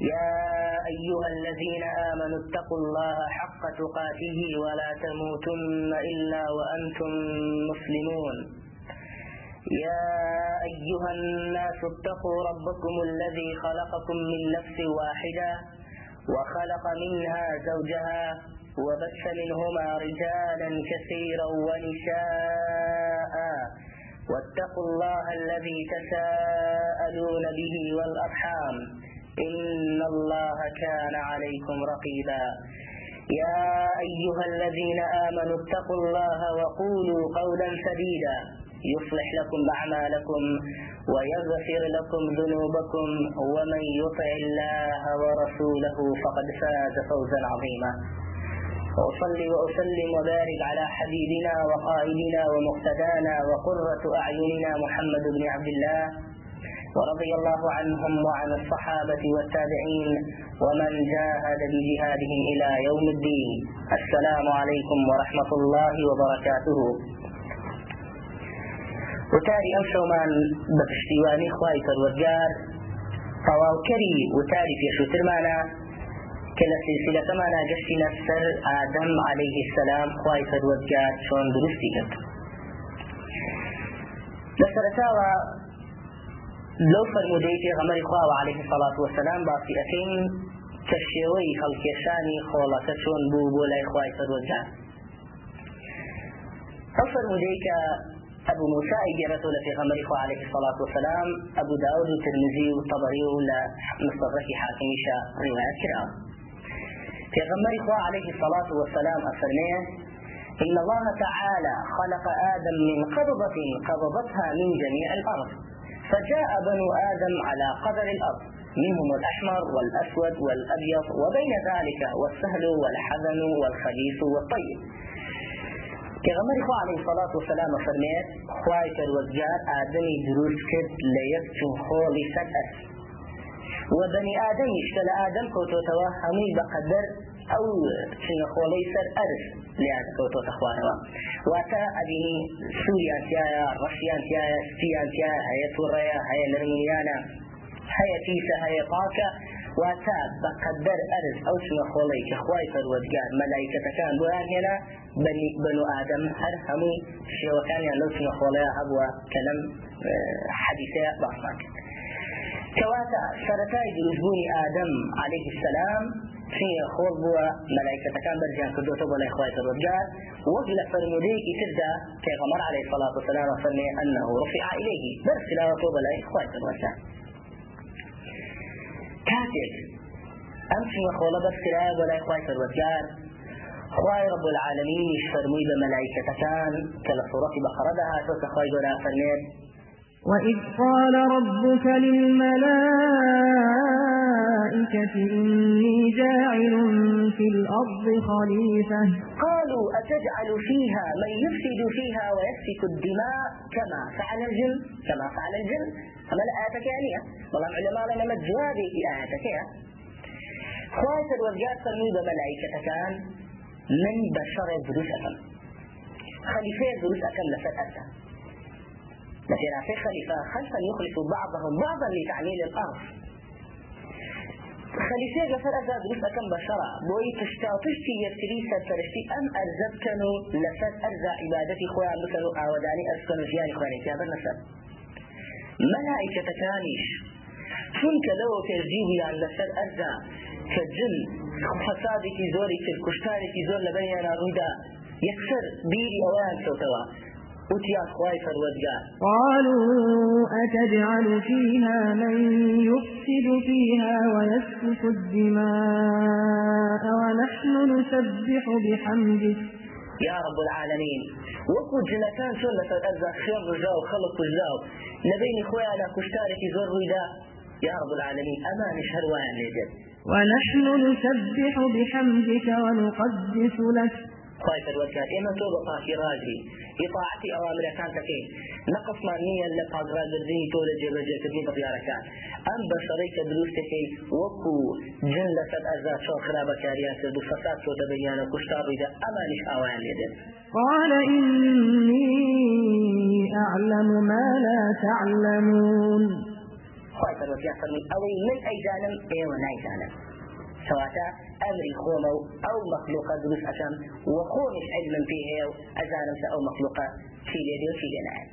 يا أيها الذين آمنوا اتقوا الله حق تقاته ولا تموتن إلا وأنتم مسلمون. يا أيها الناس اتقوا ربكم الذي خلقكم من نفس واحدة وخلق منها زوجها وبث منهما رجالا كثيرا ونساء. واتقوا الله الذي تساءلون به والأرحام. إن الله كان عليكم رقيبا. يا أيها الذين آمنوا اتقوا الله وقولوا قولا سديدا. يصلح لكم أعمالكم ويغفر لكم ذنوبكم. ومن يطع الله ورسوله فقد فاز فوزا عظيما. وأصلي وأسلم وبارك على حبيبنا وقائدنا ومقتدانا وقرة أعيننا محمد بن عبد الله. ورضي الله عنهم وعن الصحابة والتابعين ومن جاهد بجهادهم إلى يوم الدين. السلام عليكم ورحمة الله وبركاته. وتاری ئەم شەومان بە پشتیوانی خی پەروەگار تەواوکەری وتاری پێشووترمانە کە لە سلسلەکەمانە گەشتینە سەر ئادەم عليه السلام خی پەروەگار چۆن دروستی کرد لەو فەرمودەی پێغەمەری خواوە عليه الصلاة والسلام باسی ئەەکەین کە شێوەی هەڵکێشانی خۆڵەکە چۆن بوو بۆ لای خی پەروەگار ئەو فەرمودەی کە أبو موسى إجابته لفي غمر عليه الصلاة والسلام أبو داود الترمذي والطبري ولا حاكم رواية كرام في غمر عليه الصلاة والسلام أفرميه إن الله تعالى خلق آدم من قبضة قبضتها من جميع الأرض. فجاء بنو آدم على قدر الأرض. منهم الأحمر والأسود والأبيض وبين ذلك والسهل والحزن والخبيث والطيب. پێغەمەری خوا عليه الصلاة والسلام فەرمێت خوای پەروەردگار ئادەمی دروست کرد لە یەک چون خۆڵی سەد ئەس و بەنی ئادەمیش کە لە ئەو چنە خۆڵەی سەر ئەرز لیان کەوتۆتە خوارەوە واتە ئەبینی سووریان تایە ڕەشیان تایە سپیان تایە هەیە تووڕەیە هەیە نرمونیانە هەیە پیسە هەیە پاکە واتە بەقەدەر ئەرز ئەو چنە خۆڵەی کە خوای پەروەردگار مەلایکەتەکان بۆیان هێنا بني بنو آدم هر همو شێوەکان یان لەو چنە خۆڵەیە هەبووە کە لەم حەدیثەیە باسمان کرد کەواتە سەرەتای دروستبوونی ئادەم عليه السلام چنیە خۆڵ بووە مەلایکەتەکان بەرجیان کردوتە بۆ لای خوای پەروەردگار وەک لە فەرمودەیەکی تردا پێغەمبەر عليه والسلام فەرمێ أنه رفع إليه. بەرخلاوەتەوە بە لای خوای پەروەردگار کاتێک ئەم چنە خۆڵە بەرخلاوە بە لای خوای پەروەردگار خواي رب العالمين فرمي بملائكة كان كلا سورة بقرة دها توك خواي قولا فرميت وإذ قال ربك للملائكة إني جاعل في الأرض خليفة. قالوا أتجعل فيها من يفسد فيها ويسفك الدماء كما فعل الجن كما فعل الجن. أما الآية كانية والله علماء لنا مجوابي في آية كانية خواي الوزجات فرمي بملائكة كان من بشر دروس أكم خليفة دروس أكم لفت أكم لكن في خليفة خلفا يخلف بعضهم بعضا لتعليل الأرض. خليفة لفت أكم دروس أكم بشرة بوي تشتاطشتي يكتري سرشتي أم أرزبكنوا لفت أرزا عبادتي خويا بكنوا آوداني أسكنوا جياني خواني كابر نسب ملائكة كانيش چونکە لەوە پێرجیبیان لەسەر ئەرزا کە جن فەسادێکی زۆری کرد کوشتارێکی زۆر لە بەریانە ڕوویدا کەوتەوە وتيان خواي فرودگار قالوا أتجعل فيها من يفسد فيها ويسفك الدماء ونحن نسبح بحمدك يا رب العالمين وەکو جنەکان چۆن لەسەر ئەرزا خوێن ڕژا و خەڵق کوژا و لەبینی خۆیان لە کوشتارێکی زۆر ڕوویدا يا رب العالمين أمانش هروان لجد ونحن نسبح بحمدك ونقدس لك. خی پەروەردگار ئێمە تۆ بە پاکی ڕاگری ئیطاعەتی ئەوامرەکان دەکەین نەقصمان نییە لە پاگڕاگردنی تۆ لە جێبەجێکردنی بڕیارەکان ئەم بەشەڕەی کە دروست دەکەی وەکو جن لەسەر ئەزا چۆن خراپەکاریان کرد و فەساد تۆ دەبینیانە کوشتاڕیدا ئەمانیش ئاوایان لێدێت قال إني أعلم ما لا تعلمون. پەروەردگار فەرمی ئەوەی من ئەیزانم ئێوە نایزانم سواتا ئەمری خۆمە و ئەو مەخلوقە دروست ئەەکەم و خۆمیش علمم پێ هەیە و ئەزانم سە ئەو مەخلوقە چی لێ دێ و چی لێ نایە.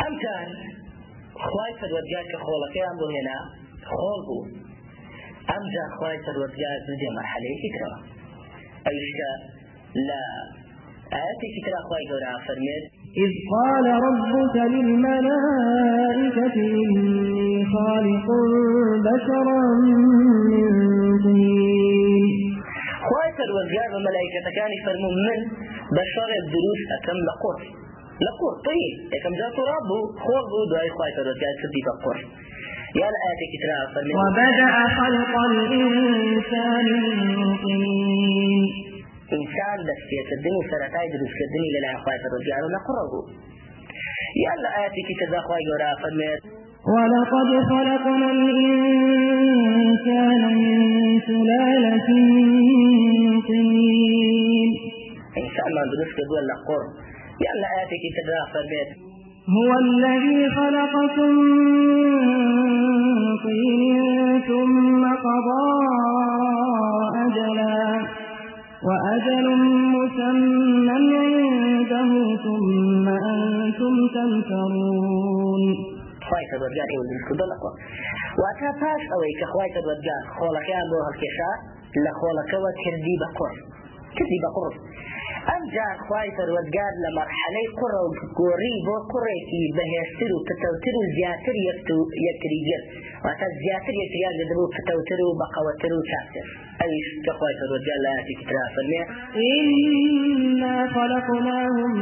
ئەمجان خوای پەروەردگار کە خۆڵەکەیان بۆ هێنا خۆڵ بوو. ئەمجا خوای پەروەردگار زودێ مەرحەلەیەکی ترەوە. ئەویشکە لە ئاەتێکی ترا خوای گەورە فەرمێت إذ قال ربك للملائكة إني خالق بشرا من طين. خوای پەروەردگار بە مەلایکەتەکانی فەرموو من ئەەکەم لە قڕ لە قڕ طین یەکەم جا بوو دوای خوای پەروەردگار کردی بە قڕ يا الآية كتاب وبدأ خلق الإنسان من طين. إنسان بس يكدني سرطاي دروس كدني للا أخوات الرجال ونقره يا الآية كتاب أخوات يورا فرمي ولقد خلقنا الإنسان من سلالة من طين. إنسان ما دروس كدوى لقر يا الآية كتاب فرمي هو الذي خلقكم من طين ثم قضى أجلا. وأجل مسمى عنده ثم أنتم تمترون. خوای پەروەردگار ئێوە دروست کردو لەخۆ واتە پاش ئەوەی کە خوای پەروەردگار خۆڵەکەیان بۆ هەڵکێشا لە خۆڵەکەەوە کردی ئەم جار خوای پەروەردگار لە مەرحەلەی قڕە و گۆڕی بۆ قڕێکی بەهێزتر و پتەوتر و زیاتر و واتە زیاتر یەکریان لەدەبوو پتەوتر و بەقەوەتر و چاکتر ئەویش کە خوای پەروەردگار لە ئاەتی ترا فەرمێ إنا خلقناهم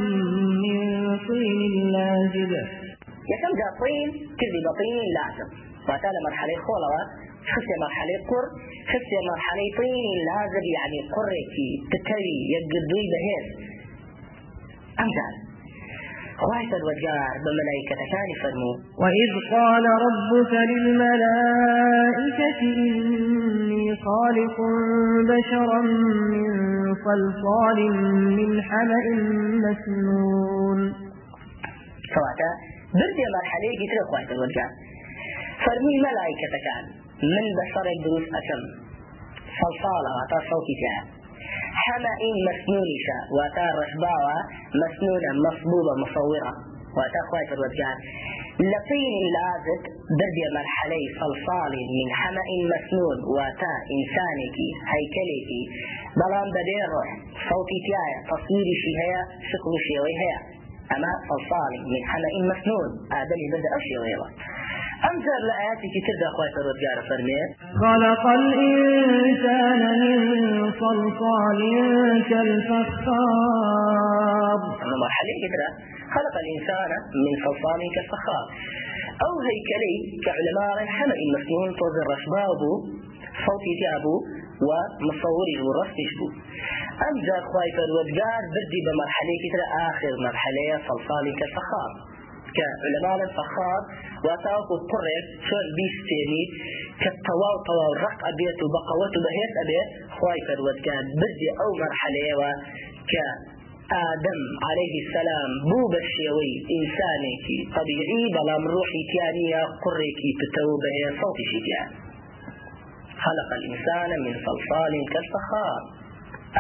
من طين لازب یەکەم جا طین کردی بە طین لازم لە مەرحەلەی خۆڵەوە خسێ مەرحەلەی قڕ خسێ مەرحەلەی طین لازم یعنی قڕێکی تکەوی یەکگردووی بەهێز ئەمجار خوای پەروەردگار بە مەلایکەتەکانی فەرموو وإذ قال ربك للملائكة إني خالق بشرا من صلصال من حمأ مسنون. کەواتە بردێ مەرحەلەیەکی تر خوای پەروەردگار فەرمووی مەلایکەتەکان من بەشەڕێک دروست ئەەکەم صلصالە واتە صوتی تیایە حمأ مسنونشا واتا رشباوة مسنونة مصبوبة مصورة. واتا خواهي فرودقان لطين لازد بردي مرحلي صلصال. من حمأ مسنون واتا إنسانك هيكلك بلان بدين روح صوتي تيايا تصويري شي هيا شكل شي هيا أما صلصال من حمأ مسنون آدمي بدأ أشي ويلا أمثل لآياتك ترجع أخوات الرجال فرميت خلق الإنسان من صلصال كالفخار. أما مرحلة كده خلق الإنسان من صلصال كالفخار. أو هيكلي كعلماء الحمأ المسنون طوز الرشبابو صوتي تابو ومصوري ورسمش بو أم جاء خواي فالوجار بدي بمرحلة كده آخر مرحلة صلصال كالفخار. كعلماء الفخار وتاوكو قرر شون بيستيني كالطواو طواو رق أبيت وبقوت بهيت أبيت خواي فالوجار بدي أو مرحلة ك آدم عليه السلام بو بشيوي إنسانيكي طبيعي بلام روحي كيانية قريكي بتوبة صوتي شتيان خلق الإنسان من صلصال كالفخار.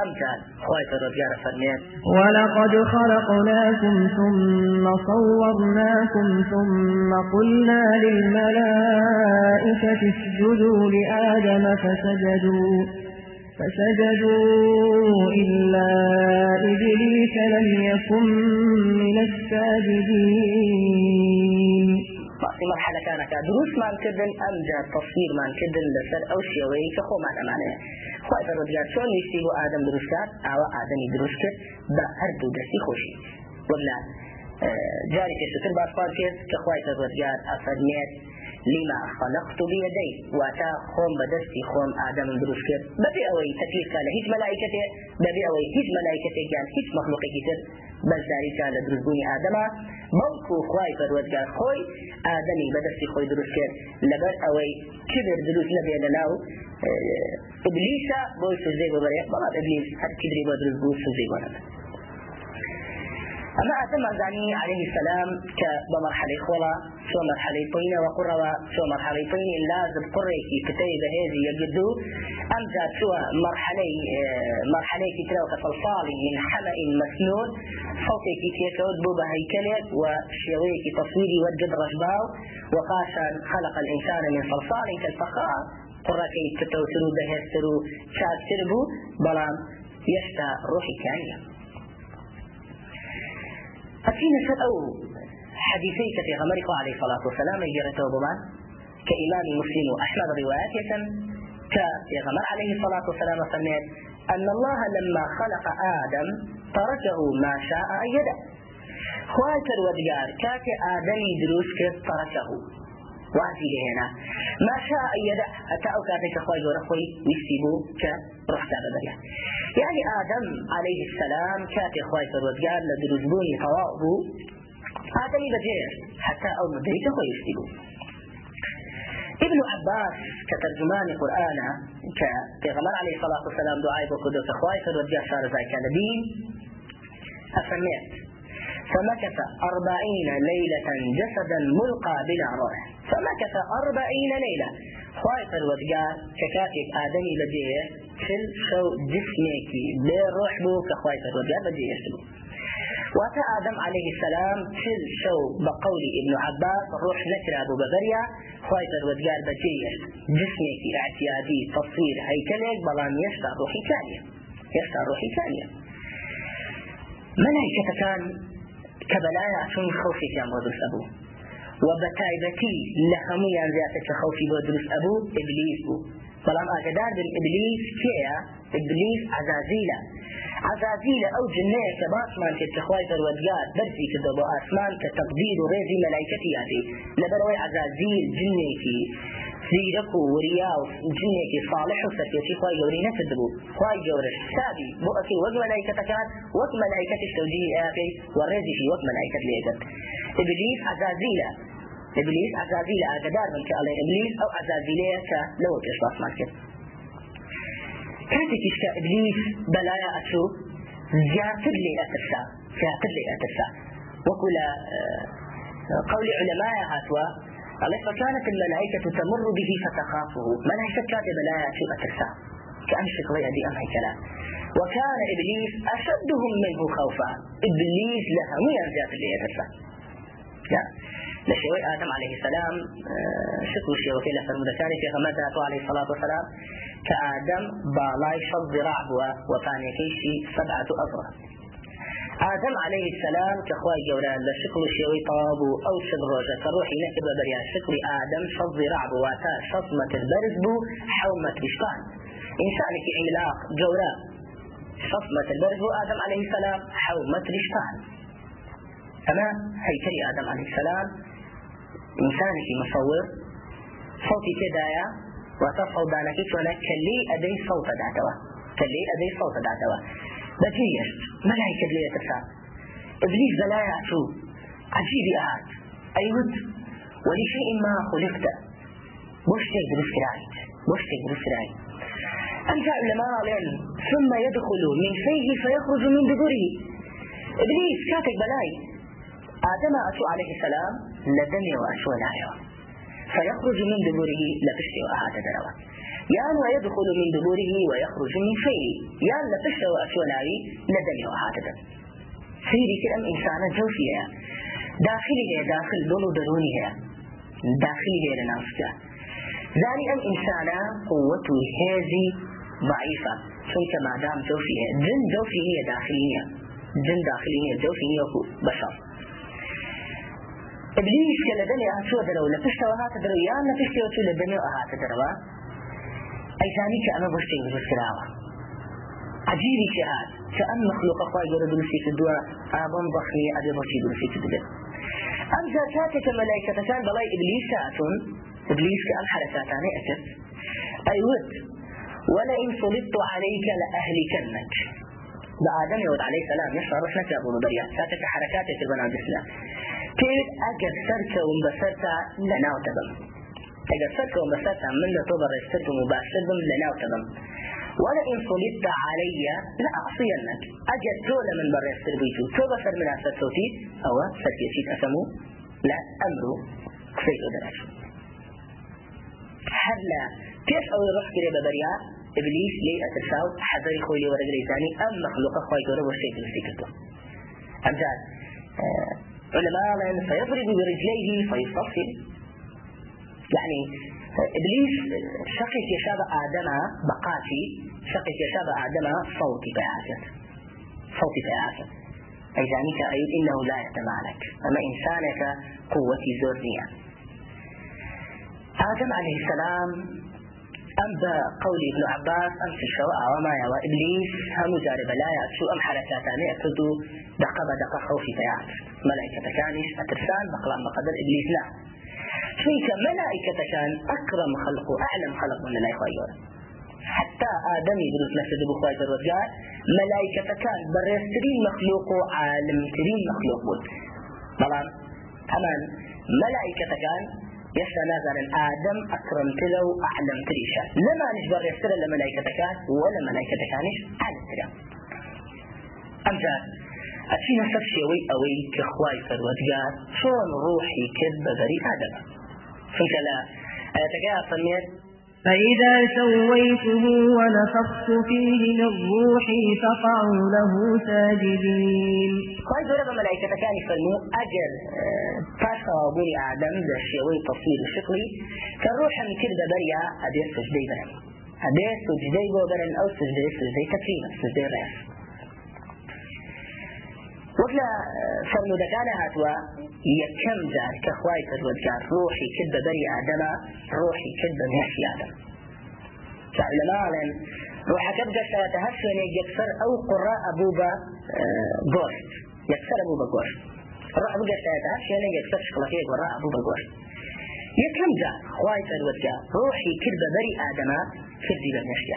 أمثال. خواهي الرجال فرميان ولقد خلقناكم ثم صورناكم ثم قلنا للملائكة اسجدوا لآدم فسجدوا فسجدوا إلا إبليس لم يكن من الساجدين. باسی مرحلەکانەکە. دروستمانکردن ئەمجا تەفیرمانکردن لەسەر ئەو شێوەیە کە خۆمان ئەمانەیە خی بەڕۆجار چۆن نیشتی بۆ ئادەم دروستکات ئاوە ئادەمی دروست کرد بە هەردوو دەستی خۆشی. وەلا جاری پێشتر باسپار کرد کە خی بەڕۆجار ئەفەرمێت لما خلقت بيدي واتا خوم بدستي خوم آدم دروس كرد ببي أوي تكليف كان هيج ملائكته ببي أوي هيج ملائكته كان هيج مخلوقه كتر بەشداریکە لە دروستبوونی ئادەما. بەڵکو خی پەروەگار خۆی ئادەمی بەدەستی خۆی دروست کرد لەبەر ئەوەی کبر دروست نەبێ لە ناو ئبلیسە بۆی سزەی بەبەرێ بەڵام ئەبلیس هەر کدری بە دروست بوو سزەی بەرەبە أما أتم زاني عليه السلام كبمرحلة خولا شو مرحلة طينة وقرة شو مرحلة طينة لازم قرة كي كتيب هذه يجدو. أم جات شو مرحلة مرحلة كتير كصلصال من حمأ مسنون صوتي كي تيكود بوبا كي تصويري وجد رجباو. وقاشا خلق الإنسان من صلصال كالفخار قرة كي تتوترو بهسترو شاد سربو. بلام يشتا أتينا سر أو حديثي في غمرك عليه الصلاة والسلام يجرته بما كإمام مسلم وأحمد روايات كغمر عليه الصلاة والسلام فرميت أن الله لما خلق آدم تركه ما شاء أن يدع. خواتر ودقار كات آدمي دروس تركه؟ واتي هنا. ما شاء يدع أتا أو كاتك خوي ورخوي يسيبو كرحت بدريا يعني آدم عليه السلام كاتي خوي فرودقار لدروزبوني طوابو آدمي بجير حتى أو مدريك خوي يسيبو ابن عباس كترجمان القرآن كغمر عليه الصلاة والسلام دعاء بقدس أخوائي فرودقار شار زي كان أسميت فمكث أربعين ليلة جسدا ملقى بلا روح. فمكث أربعين ليلة. خواهي فرودگار ككاتك آدمي لجيه كل شو جسميكي بي روح بو كخواهي فرودگار لجيه يسلو واتا آدم عليه السلام كل شو بقول ابن عباس روح نكرا ابو ببريا خواهي فرودگار بجيه جسميكي اعتيادي تصوير هيكلك بلان يشتى روحي ثانية يشتى روحي ثانية ملائكة كان كبلايا شون خوفي كان بدرس أبو. وبتايبتي لهميان زيادة خوفي بدرس أبو. إبليس بو. بلام أقدار بن إبليس كيا إبليس عزازيلا. عزازيلا أو جنية كباسمان كتخواي فرودقار برسي كدبو آسمان كتقدير وريزي ملايكتي هذه لبروي عزازيل جنيكي زیرەک و وریا و جنێکی صالح و سەرکێکی خی گەوری نەکردبوو خی گەورە حسابی بۆ ئەکەی وەک مەلایکەتەکان وەک مەلایکەتی تەوجی ئاکەی و ڕێزیشی وەک مەلایکەت لێگەت ئبلیس عزازیلە إبليس عزازيل أقدار من كالله إبليس أو عزازيلية كلو تش باس ماركت كاتك إشكا إبليس بلايا أشو زياتر لي أترسا زياتر لي أترسا وكل قول علماء هاتوا قال فكانت الملائكة تمر به فتخافه. ملائكة كاتب لا يأتي أترسا كأن شكوية دي أم هيكلا وكان إبليس أشدهم منه خوفا. إبليس لها مو ينزيات اللي يترسا لا لشيوي آدم عليه السلام شكو شيوي كلا فرمودكاني في غمدات عليه الصلاة والسلام كآدم بالاي شد ذراع وفاني كيشي سبعة أضرار آدم عليه السلام كخواي جوران لشكل شيوي طابو أو شد روجة كروحي نكب بريان شكل آدم شد ذراع واتا شطمة البرز بو حومة بشطان إنسان في عملاق جورا شطمة البرز بو آدم عليه السلام حومة بشطان أما هيكري آدم عليه السلام إنسان في مصور صوتي كدايا وتصل دانك شونا كلي أدي صوت دعتوا كلي أدي صوت دعتوا بجيش ملائكة لي يتسا إبليس بلايا شو عجيب أهات أيوت ولشيء ما خلقت. وشتك برسرايت وشتك برسرايت أنت علماء العلم ثم يدخل من فيه فيخرج من دبره. إبليس كاتك بلاي. آدم أتو عليه السلام. لدمي وأشوى لايو فيخرج من دبره. لفشتي وأهات دروا يان ويدخل من دبره ويخرج من فيه وأشوى لاي لدمي وأهات دروا سيري كلام إنسان جوفية داخلي هي داخل دولو دروني هي داخلي هي لنفسها ذلك أم إنسان قوته هذه ضعيفة. شنك ما دام جوفية جن جوفي هي داخلية جن داخلية جوفي هي بشر. إبليس كلا دني أهاتو درو درو يا لفشت وتو لدني وهات درو كأنا بشتي بجوز كلاوة عجيبي كهات كأن مخلوق أخوة يقول دلسي في الدواء آبان ضخمية أبي بشي دلسي في الدواء. أم ذاتك ملائكة كان بلاي إبليس ساتون إبليس كأم حركاتاني أكد أي ود ولئن سلطت عليك لأهلكنك. بآدم يود عليه السلام يشعر رحلة أبو نبريا ساتك حركاتك البناء الإسلام كيف أجد سرك ومبسرتا لنا وتبم أجد سرك ومبسرتا من توبر السرك مباشر لنا وتبم ولئن صلبت علي لأعصينك أجد تولى من بر السربيتو توبة سر من أسر صوتي. أو سركيتي أسمو لا أمرو كفيت درج هلا كيف أو يروح كده ببريا؟ إبليس لي أترساو حذر خوي لي ورجلي ثاني. أم مخلوق خوي كده وشيء تلسيكتو أمثال. آه علماء فيضرب برجليه فيصفي يعني إبليس شقي يشاب آدم بقاتي شقي يشاب آدم صوتي بيعاتت صوتي بيعاتت أي ذلك أي إنه لا يتمالك. أما إنسانك قوتي زورنية آدم عليه السلام أم بقول ابن عباس أم في الشواء وما يوا إبليس هم جارب لا يأتشو أم حركاتان يأتدو دقة بدقة خوفي بيعات ملائكة كانش أترسان بقلام بقدر إبليس لا. چونکە مەلائکەتەکان ئەکرم خلق و ئەعلم خلق من گەورە حتى آدمي دروس نشد بخواي الرجال ملائكة كان برسترين مخلوق وعالم ترين مخلوق بود طبعا همان ملائكة كان يسا نازل آدم أكرم تلو أعلم تريشا لما نجبر يستر لملائكة كان ولا ملائكة كانش أعلم تريشا أمثال. أتينا سفشي وي أوي كخواي فرودقار شون روحي كذب بري آدم؟ فهمت لا فإذا سويته ونفخت فيه من روحي فقعوا له ساجدين. خواهي دولة ملائكة كان يفرموا أجل فاشا وابوني آدم ذا الشيوي تصوير الشقلي كالروح من كذب بريا أبي سجدي برن أبي سجدي برن أو سجدي سجدي تكريم سجدي رأس وقلا فرمو دكانا هاتوا. يكم جار كخواي فرودجار روحي كذب بري آدم روحي كذب نفسي آدم. فعلماء لن روحك ابقى تهشوني يكسر أو قراء أبوبا غوشت يكسر أبوبا غوشت الروح بقى تهشوني يكسر شكلكي قراء أبوبا غوشت يكم جار خواي فرودجار روحي كذب بري آدم كذب نفسي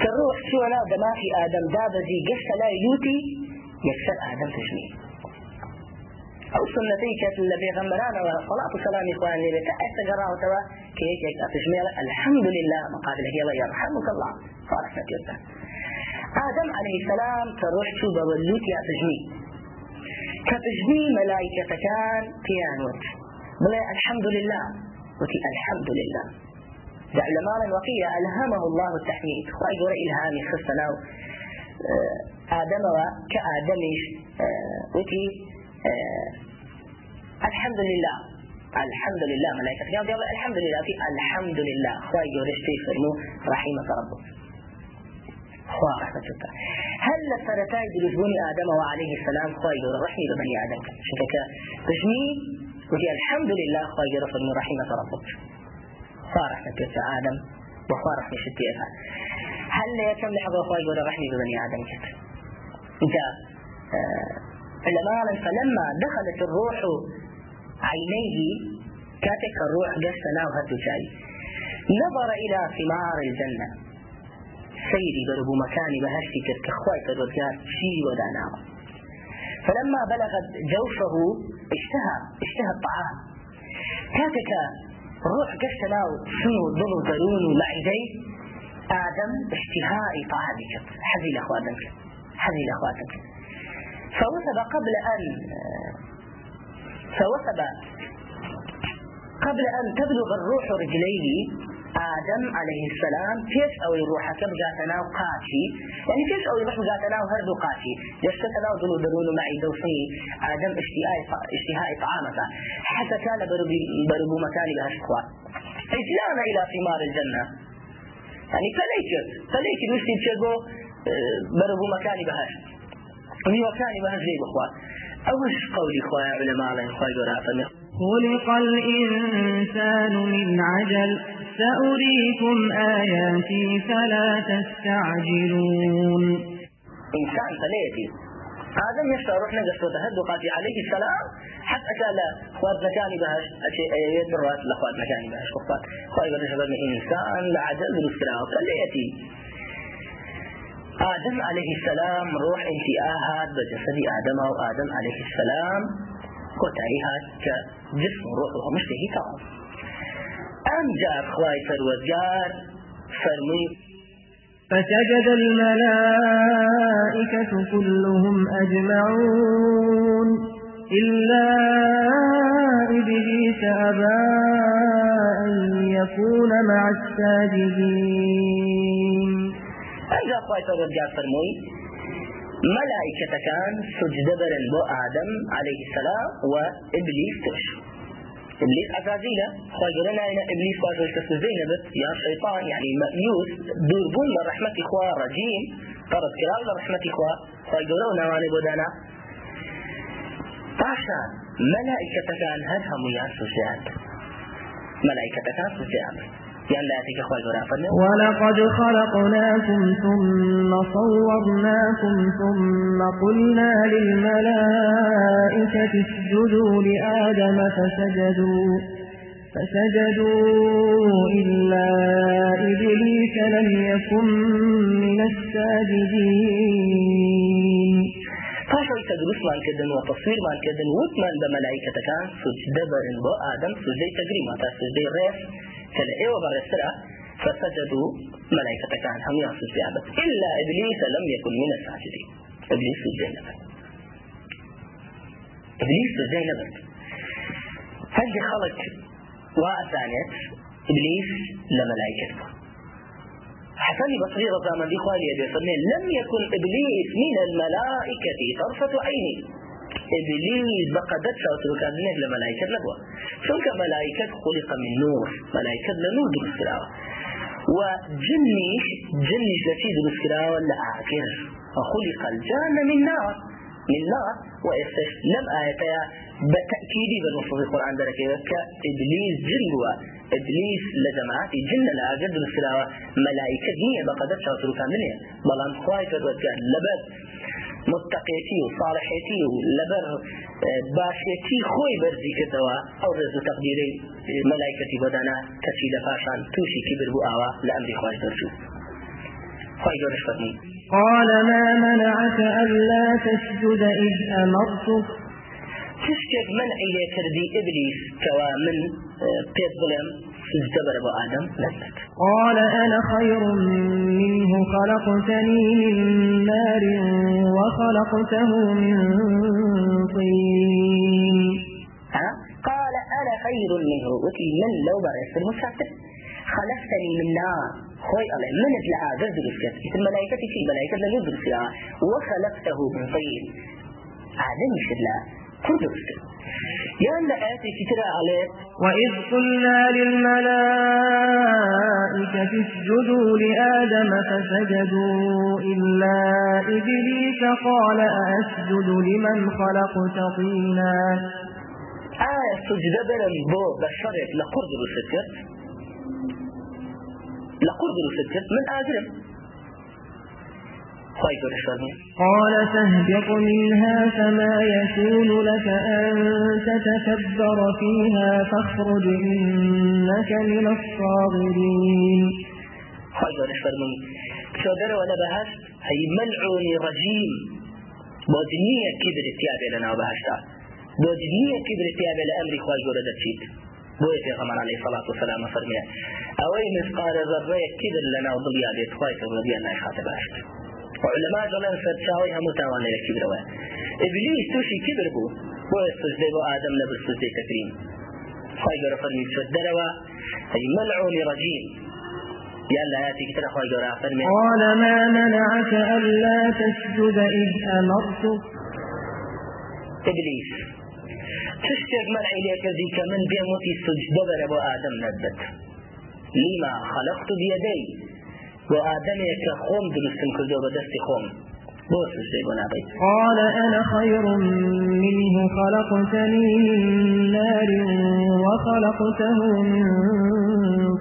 كالروح شو لا دماغي آدم دابزي قشت لا يوتي يكسر تشميه أو سنتي كانت اللي بيغمرانا والصلاة والسلام إخوان اللي بتأسى قراه توا كيك تشميه الحمد لله. مقابل هي يرحمك الله. نتيجة آدم عليه السلام تروح توبة واللوت يا تجمي كتجمي ملائكة كان كيانوت بلا الحمد لله. وتي الحمد لله. جعل مالا وقيل ألهمه الله التحميد. وأيضا إلهامي خصنا آدم كآدمش وتي الحمد لله الحمد لله ملائكة قال يلا الحمد لله في الحمد لله خواي جورش تفرمو رحمة ربك خوا رحمة الله هل فرتاي دلجوني آدم وعليه السلام خواي جور رحمة بني آدم شكك تجمي وتي الحمد لله خواي جور فرمو رحمة خوا رحمة آدم وخوا رحمة شتيها هل يكم لحظة خواي جور رحمة بني آدم انت علماء فلما دخلت الروح عينيه كاتك الروح قسنا وهدو شاي نظر إلى ثمار الجنة. سيدي بربو مكاني بهشتي كخواي فرودكار شي ودانا. فلما بلغت جوفه اشتهى اشتهى الطعام. كاتك روح قسنا شنو ضلو درون معدي آدم اشتهاء طعامك. حذي لأخواتك حذي لأخواتك فوثب قبل أن فوثب قبل أن تبلغ الروح رجليه آدم عليه السلام كيف أو الروح؟ كم جاتنا قاتي. يعني كيف أو الروح جاتنا وهرد قاتي. يشتتنا ودلو درون معي آدم اشتهاء اشتهاء طعامك حتى كان بربو مكاني بهشقوا إتلانا إلى ثمار الجنة. يعني فليك فليك نشتي تشيبو بربو مكاني بهش وني مكاني بهش زي بخوا أوش قولي خويا علماء الله خويا قراءة خلق الإنسان من عجل. سأريكم آياتي فلا تستعجلون. إنسان فليتي آدم يشتا روح نقصته هدوقاتي عليه السلام. حتى كان خواد مكاني بهش أشياء يدرات لخواد مكاني خواهي قد شباب إنسان لعجل رسكرا فليتي آدم عليه السلام روح انتئاهات بجسد آدم أو آدم عليه السلام. كتعيها كجسم روح ومشتهي طعام أم جار خواهي فرودگار فرمي فسجد الملائكة كلهم أجمعون إلا إبليس أبى أن يكون مع الساجدين. خواهي فرودگار فرمي ملائكة كان سجد برن بو آدم عليه السلام وإبليس تشو إبليس عزازيلة خواجرنا إلى إبليس واجه كسوزينة بس يا شيطان يعني مأيوس دوربون لرحمة إخوة رجيم طرد كلام لرحمة إخوة خواجرنا ونواني بودانا باشا ملائكة كان هرهم يا سجاد. ملائكة كان ولقد خلقناكم ثم صورناكم ثم قلنا للملائكة اسجدوا لآدم فسجدوا فسجدوا إلا إبليس لم يكن من الساجدين. فاشل تدرس مان كدن وتصوير مان كدن وثمان بملائكة كان سجد برن بو آدم سجد تقريما سجد ريس كلا إيوة برسرة فسجدوا ملائكة كان هم يعصوا سيابة إلا إبليس لم يكن من الساجدين. إبليس نبت إبليس نبت هذه خلق وأثانيت إبليس لملائكة. حسن بصري رضا من دي خوالي لم يكن إبليس من الملائكة طرفة عيني إبليس بقدت شاوتر كان من لملائكة نبوة چونك ملائكة خلق من نور. ملائكة لنور درس كراوة. وجنيش جنيش لشي درس كراوة لآكر وخلق الجان من نار. من نار وإستش لم آياتها بالتأكيد بالنصوص القرآن ذلك كإبليس جنبوا إبليس لجماعات جن لآجد السلاوة ملائكة نية بقدر شاطر كاملة بلان خواهي فرودكار لبد متقيتي وصالحيتي ولبر. باشيتي خوي برزي كتوا. أو رزو تقديري. ملائكتي بدانا كشي لفاشان توشي كبر لأمري خواهي درجو خواهي درش فرمي قال ما منعك ألا تسجد إذ أمرتك؟ تشتك منعي لكردي إبليس كوا من بيت ظلم استبر أبو آدم. لذت قال أنا خير منه خلقتني من نار وخلقته من طين. ها؟ قال أنا خير منه. وكي من لو برس المسافر. خلقتني من نار خوي الله من لا درس كت الملائكة في ملائكة لا يدرس وخلقته من طين. آدم يشد كل درس. لأن آياتي كتيرة عليه. وإذ قلنا للملائكة اسجدوا لآدم فسجدوا. إلا إبليس قال أأسجد لمن خلقت طينا. آية سجد بلن بو بشرك لقرد رسكت لقرد رسكت من آدم قال تهبط منها فما يكون لك أن تتكبر فيها فاخرج إنك من الصاغرين. خير فرمي شودر ولا بهاش هي ملعون رجيم بودنية كبر اتيابي لنا وبهاشتا بودنية كبر اتيابي لأمر خواهي قولة دتشيت بوي في غمان عليه الصلاة والسلام فرمي أوي مثقال ذرة كبر لنا وضليا بيت خواهي رضي الله خاطب هاشتا وعلماء جلن سرچاوي همو تاوان لك كبر وين إبليس توشي كبر بو. بو السجدة بو آدم نبو تكريم خواهي قرأ فرمي تشدروا أي ملعون رجيم يلا ياتي كتر خواهي قرأ فرمي. قال ما منعك ألا تسجد إذ أمرتك؟ إبليس. تشتك منعي لك ذيك من بيموتي السجدة بربو آدم ندت. لما خلقت بيدي. بۆ ئادەمێکە خۆم دروستم کردو بە دەستی خۆم قال أنا خير منه. خلقتني من نار وخلقته من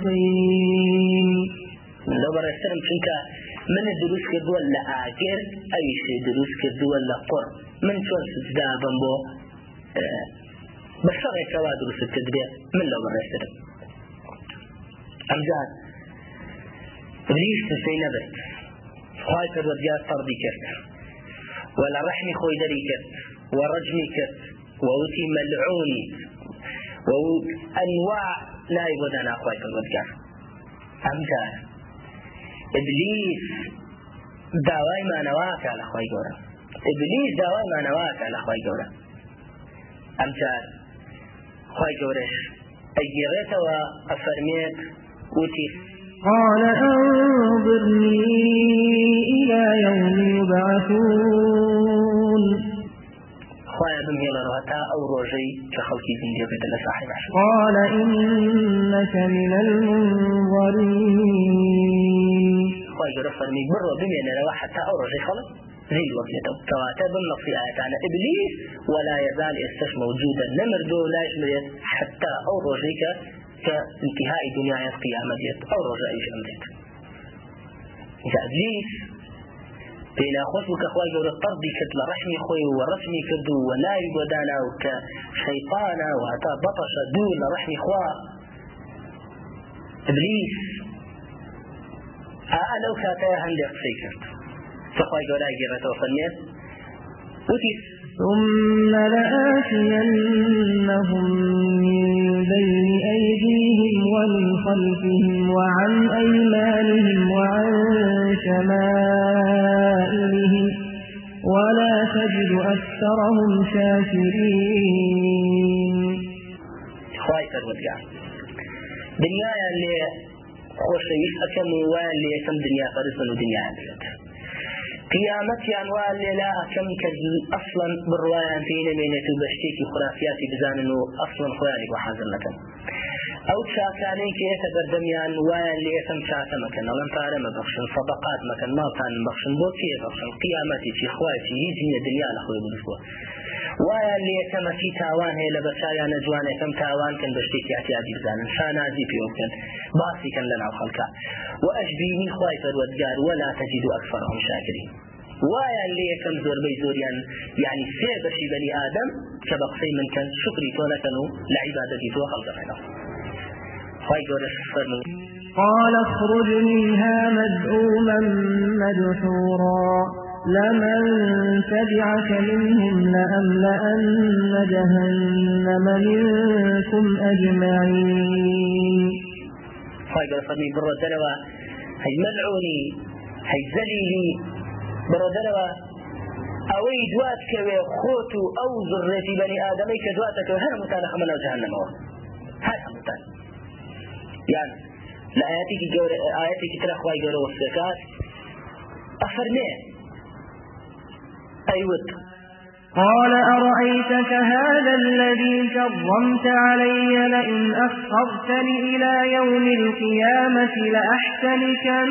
طين. لو بەڕێسترم چونکە من دروس لە ئاگر ئەویش دروست کردووە لە قڕ من چۆن سجدا بم دروست کرد بێ من لەو بەڕێسترم ئەمجار ریش سسەی نەبێت خی پەروەردگار فەڕدی کرد ولا رحمي خوي دري كرت ورجمي كرت ووتي ملعوني. وأنواع لا يبدأ أخوي پروردگار ئەمجار ئبلیس داوای مانەواکە لە خۆی گەورە ئبلیس داوای مانەواکە لە خۆی گەورە ئەمجار خۆی گەورەش ئەگیڕێتەوە ئەفەرمێت وتی قال أنظرني إلى يوم يبعثون. خوايا بمهيلا رواتا أو روجي كخلقي زندية بيت الله صاحب قال إنك من المنظرين. خواهي جرى فرمي برو بمينا لو حتى أو روجي خلق. زي وقته كواتا بالنص في آيات عن إبليس ولا يزال يستش موجودا. نمردو لا يشمل حتى أو روجيك كانتهاء دنيا القيامة. أو رجاء أمريت إبليس بين بك أخوي جور الطرد كت لرحمي خوي ورسمي كدو وناي ودانا وكشيطانا وهتا بطش دو لرحمي خوا. إبليس أنا وكاتايا هندي قصي كرت فخوي جور أجيرة وفنيت وتيس ثم لآتينهم من بين أيديهم ومن خلفهم وعن أيمانهم وعن شمائلهم ولا تجد أكثرهم شاكرين. خواهي فرودگار دنيا اللي خۆشەویست ئەەکەم وان لێ یەکەم دنیا پەرستن و قیامەتیان وا لێلا ئەەکەم کە ئەسڵەن بڕواان پێی نەمێنێت و بە شتێکی خرافاتی بزانن و ئەسڵەن خۆیانی بۆ حەزر نەکەن ئەو چاکانەی کە ئێستا بەردەمیان وایان لێ یەکەم چاکە مەکەن ئەڵەن پارە مەبەخشن سەبقات مەکەن ماڵتان بەخشن بۆ پێ بەخشن قیامەتی چی خوایکی هیچ نیە دنیا لە خۆی وایە لێ یەکەمەکی تاوان هەیە لە بەچیانە جوان یەکەم تاوان کەن بە شتێکی احتیاجی بزانن شانازی پێ بکەن باسی کەن لە ناو خەڵکە و ئەشبینی خوای پەروەردگار ولا تجد أكثرهم شاكرين. وایان لێ یەکەم زۆربەی زۆریان یعنی سێ بەشی بەنی ئادەم کە بە قسەی من کەن شکری تۆ نەکەن و لە عیبادەتی تۆ خەڵدەڕێنەوە خی گەورەش فەرموو قال اخرج منها مذءوما مدحورا. لمن تبعك منهم لأملأن جهنم منكم أجمعين. قال فرمي برو دلوا هي ملعوني هي زليلي برو دلوا ئەوەی دوات کەوێ خۆت و ئەو زڕێتی بەنی ئادەمەی کە دواتەکە هەر متانە خەمەنەوە جەهەنەمەوە هەر هەمووتان یان لە ئاەتێکی گەورە ئاەتێکی ترە خوای گەورە وەسەکات ئەفەرمێ أيوت قال أرأيتك هذا الذي كرمت علي لئن أخرتني إلى يوم القيامة لأحتنكن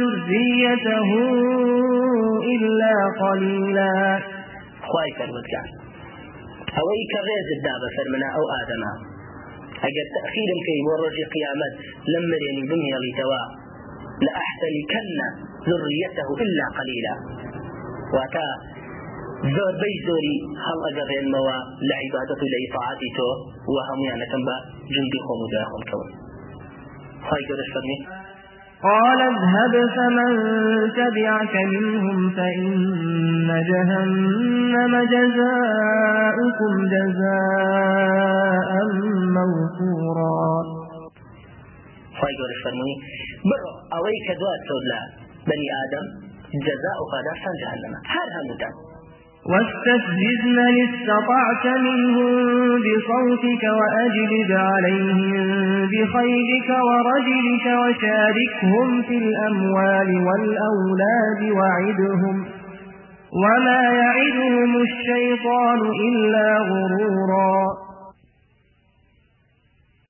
ذريته إلا قليلا. خواهي فرمتك أوي كغيز الدابة فرمنا أو آدما أجد تأخير في ورج قيامت لما يعني دنيا لتوا لأحتنكن ذريته إلا قليلا واتا زۆربەی زۆری هەڵ ئەگەڕێنمەوە لە عیبادەت و لە ئیطاعاتی تۆ و هەمویانەکەم بە جندی خۆم و داخۆمکەون خی گەورەش فەرمی قال اذهب فمن تبعك منهم فإن جهنم جزاؤكم جزاء موفورا. گەورەش فەرمووی بڕۆ ئەوەی کە دوات بني آدم جزاء قادرسان جهنم. هر هموتان واستفزز من استطعت منهم بصوتك وأجلب عليهم بخيلك ورجلك وشاركهم في الأموال والأولاد وعدهم. وما يعدهم الشيطان إلا غرورا.